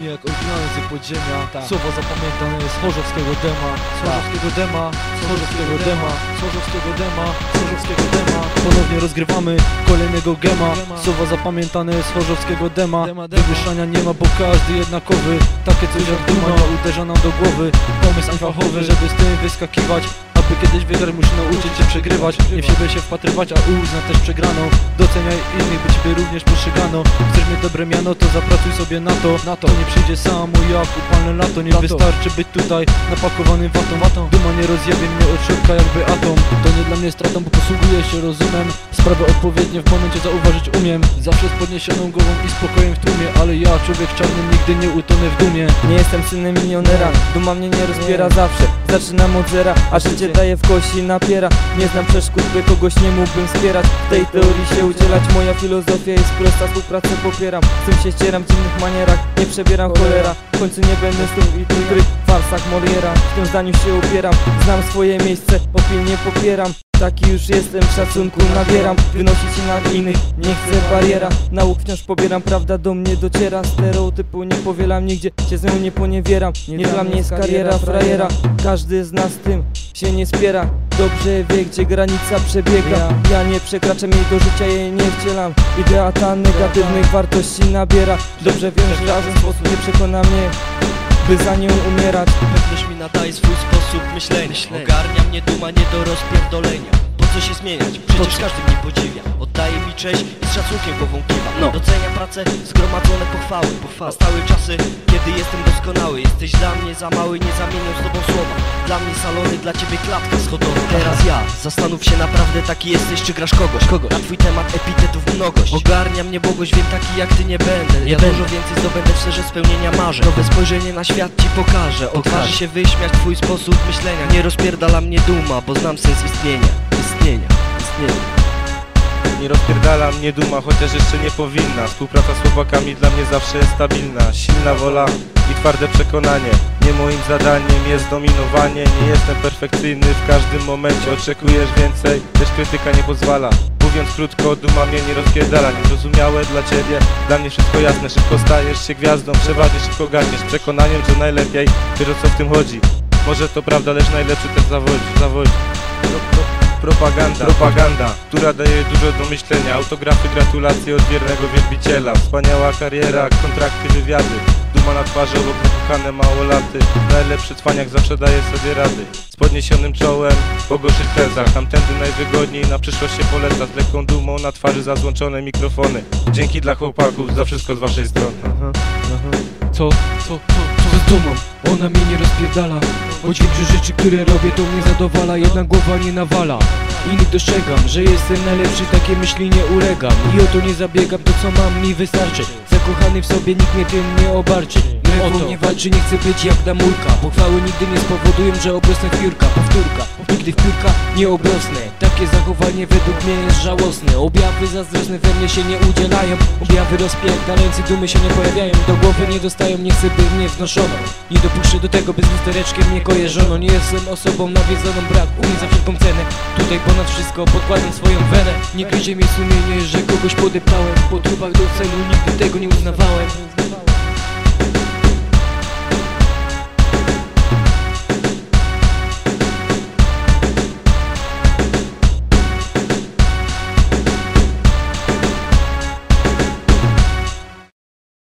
Jak z podziemia. Słowo zapamiętane z chorzowskiego dema. Z chorzowskiego dema, chorzowskiego dema. Chorzowskiego dema, chorzowskiego dema. Ponownie rozgrywamy kolejnego gema. Słowa zapamiętane z chorzowskiego dema. Wywyższania nie ma, bo każdy jednakowy. Takie coś jak duma uderza nam do głowy. Pomysł anfachowy, żeby z tym wyskakiwać aby kiedyś wygrać musi nauczyć się przegrywać Nie w siebie się wpatrywać, a uznać też przegraną Doceniaj innych, by ciebie również postrzegano. Chcesz mieć dobre miano, to zapracuj sobie na to. Na to nie przyjdzie samo jak upalne lato. Nie wystarczy być tutaj napakowanym watą. Duma nie rozjebie mnie od środka jakby atom. To nie dla mnie stratą, bo posługuję się rozumem. Sprawy odpowiednie w momencie zauważyć umiem. Zawsze z podniesioną głową i spokojem w tłumie Ale ja, człowiek czarny, nigdy nie utonę w dumie. Nie jestem synem milionera, duma mnie nie rozbiera zawsze. Zaczynam od zera, a życie daje w kości napiera. Nie znam przeszkód, by kogoś nie mógłbym wspierać. W tej teorii się udzielać, moja filozofia jest prosta Współpracę popieram, z tym się ścieram w dziwnych manierach. Nie przebieram cholera, w końcu nie będę z tym ukryt w farsach Moliera. W tym zdaniu się upieram, znam swoje miejsce, opinię popieram. Taki już jestem, szacunku nabieram. Wynosić się nad innych, nie chcę bariera. Nauk wciąż pobieram, prawda do mnie dociera. Stereotypu nie powielam nigdzie, się z nią nie poniewieram Nie dla mnie jest kariera frajera. Każdy z nas tym się nie spiera. Dobrze wie, gdzie granica przebiega. Ja nie przekraczam jej do życia, jej nie wcielam. Idea ta negatywnych wartości nabiera. Dobrze wiem, że razem sposób nie przekona mnie By za nią umierać. Pewność mi nadaje swój sposób myślenia. Ogarnia mnie duma nie do rozpierdolenia co się zmieniać? Przecież każdy mnie podziwia. Oddaje mi cześć i z szacunkiem głową kiwa. No. Docenia pracę, zgromadzone pochwały Nastały czasy, kiedy jestem doskonały. Jesteś dla mnie za mały, nie zamienię z tobą słowa. Dla mnie salony, dla ciebie klatka schodowa. Teraz ja, zastanów się naprawdę taki jesteś czy grasz kogoś? Kogoś. Na twój temat epitetów mnogość. Ogarnia mnie błogość, wiem taki jak ty nie będę. Nie Ja będę. dużo więcej zdobędę w sferze spełnienia marzeń. Nowe spojrzenie na świat ci pokażę Odważy się wyśmiać twój sposób myślenia. Nie rozpierdala mnie duma, bo znam sens istnienia Nie rozpierdala mnie duma, chociaż jeszcze nie powinna. Współpraca z chłopakami dla mnie zawsze jest stabilna. Silna wola i twarde przekonanie. Nie moim zadaniem jest dominowanie. Nie jestem perfekcyjny w każdym momencie. Oczekujesz więcej, lecz krytyka nie pozwala. Mówiąc krótko, duma mnie nie rozpierdala. Niezrozumiałe dla ciebie, dla mnie wszystko jasne. Szybko stajesz się gwiazdą, przeważnie szybko gadniesz Przekonaniem, że najlepiej, wiesz o co w tym chodzi. Może to prawda, lecz najlepszy też zawodzi, zawodzi Propaganda, propaganda, która daje dużo do myślenia. Autografy, gratulacje od wiernego wielbiciela. Wspaniała kariera, kontrakty, wywiady. Duma na twarzy obok wypukane małolaty. Najlepszy cwaniak zawsze daje sobie rady. Z podniesionym czołem, po gorszych tezach Tamtędy najwygodniej, na przyszłość się poleca Z lekką dumą na twarzy za złączone mikrofony. Dzięki dla chłopaków za wszystko z waszej strony. Co, co, co, co z dumą? Ona mnie nie rozpierdala Choć większość rzeczy, które robię to mnie zadowala. Jedna głowa nie nawala Innych dostrzegam, że jestem najlepszy, takie myśli nie ulegam. I o to nie zabiegam, to co mam mi wystarczy. Zakochany w sobie, nikt mnie tym nie obarczy Nie walczy, nie chcę być jak damulka Pochwały nigdy nie spowodują, że obrosnę w piórka. Powtórka, nigdy w piórka nie obrosnę. Takie zachowanie według mnie jest żałosne. Objawy zazdrosne we mnie się nie udzielają. Objawy rozpierdalający dumy się nie pojawiają. Do głowy nie dostają, nie chcę by mnie wnoszono. Nie dopuszczę do tego, by z lustereczkiem mnie kojarzono. Nie jestem osobą nawiedzoną, brak u mnie za wszelką cenę. Tutaj ponad wszystko podkładam swoją wenę. Nie gryzie mnie sumienie, że kogoś podeptałem Po trupach do celu nigdy tego nie uznawałem